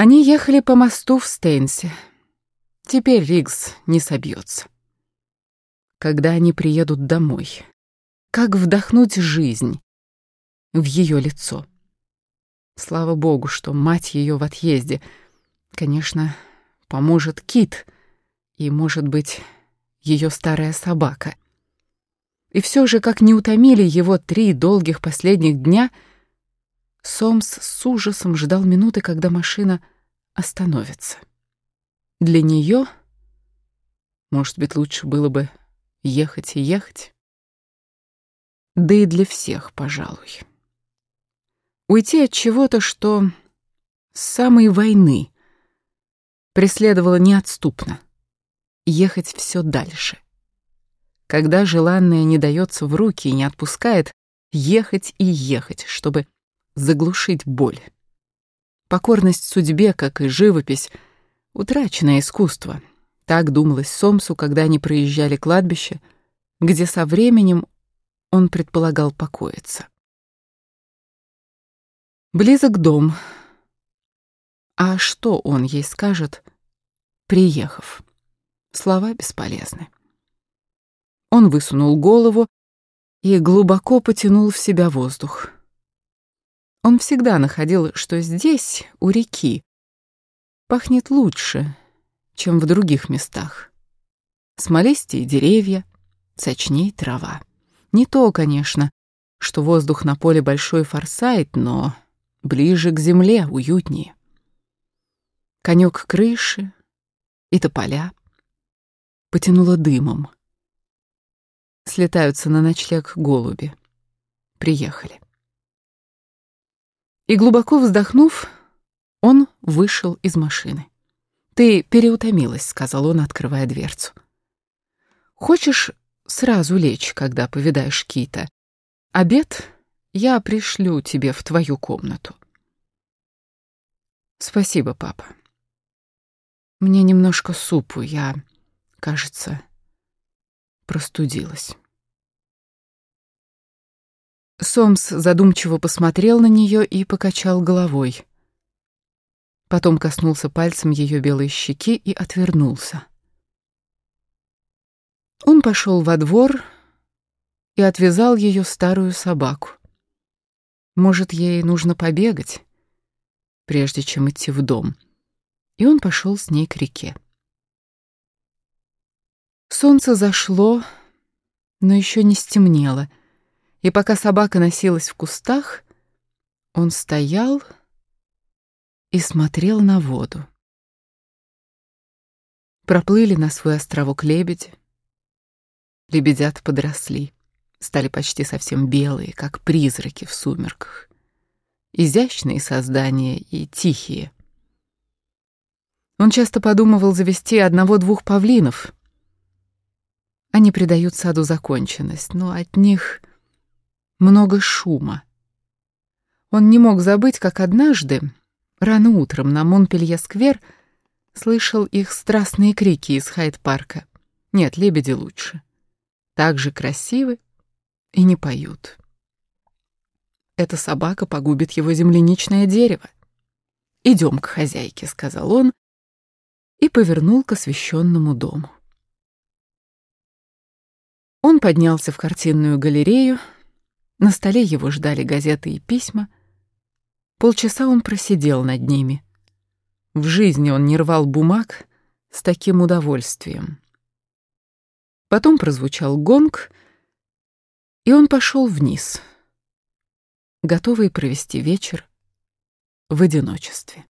Они ехали по мосту в Стейнсе. Теперь Ригс не собьется. Когда они приедут домой, как вдохнуть жизнь в ее лицо? Слава богу, что мать ее в отъезде. Конечно, поможет Кит и, может быть, ее старая собака. И все же, как не утомили его три долгих последних дня, Сомс с ужасом ждал минуты, когда машина остановится. Для нее, может быть, лучше было бы ехать и ехать. Да и для всех, пожалуй. Уйти от чего-то, что с самой войны преследовало неотступно. Ехать все дальше. Когда желанное не дается в руки и не отпускает, ехать и ехать, чтобы заглушить боль. Покорность судьбе, как и живопись, утраченное искусство. Так думалось Сомсу, когда они проезжали кладбище, где со временем он предполагал покоиться. Близок дом. А что он ей скажет, приехав? Слова бесполезны. Он высунул голову и глубоко потянул в себя воздух. Он всегда находил, что здесь, у реки, пахнет лучше, чем в других местах. Смолистее деревья, сочней трава. Не то, конечно, что воздух на поле большой форсайт, но ближе к земле, уютнее. Конек крыши и тополя потянуло дымом. Слетаются на ночлег голуби. Приехали. И глубоко вздохнув, он вышел из машины. «Ты переутомилась», — сказал он, открывая дверцу. «Хочешь сразу лечь, когда повидаешь Кита? Обед я пришлю тебе в твою комнату». «Спасибо, папа. Мне немножко супу, я, кажется, простудилась». Сомс задумчиво посмотрел на нее и покачал головой. Потом коснулся пальцем ее белой щеки и отвернулся. Он пошел во двор и отвязал ее старую собаку. Может, ей нужно побегать, прежде чем идти в дом. И он пошел с ней к реке. Солнце зашло, но еще не стемнело, и пока собака носилась в кустах, он стоял и смотрел на воду. Проплыли на свой островок лебеди. Лебедята подросли, стали почти совсем белые, как призраки в сумерках. Изящные создания и тихие. Он часто подумывал завести одного-двух павлинов. Они придают саду законченность, но от них много шума. Он не мог забыть, как однажды Рано утром на Монпелье-сквер слышал их страстные крики из Хайд-парка. Нет, лебеди лучше. Так же красивы и не поют. Эта собака погубит его земляничное дерево. «Идем к хозяйке», — сказал он и повернул к освещенному дому. Он поднялся в картинную галерею. На столе его ждали газеты и письма — Полчаса он просидел над ними. В жизни он не рвал бумаг с таким удовольствием. Потом прозвучал гонг, и он пошел вниз, готовый провести вечер в одиночестве.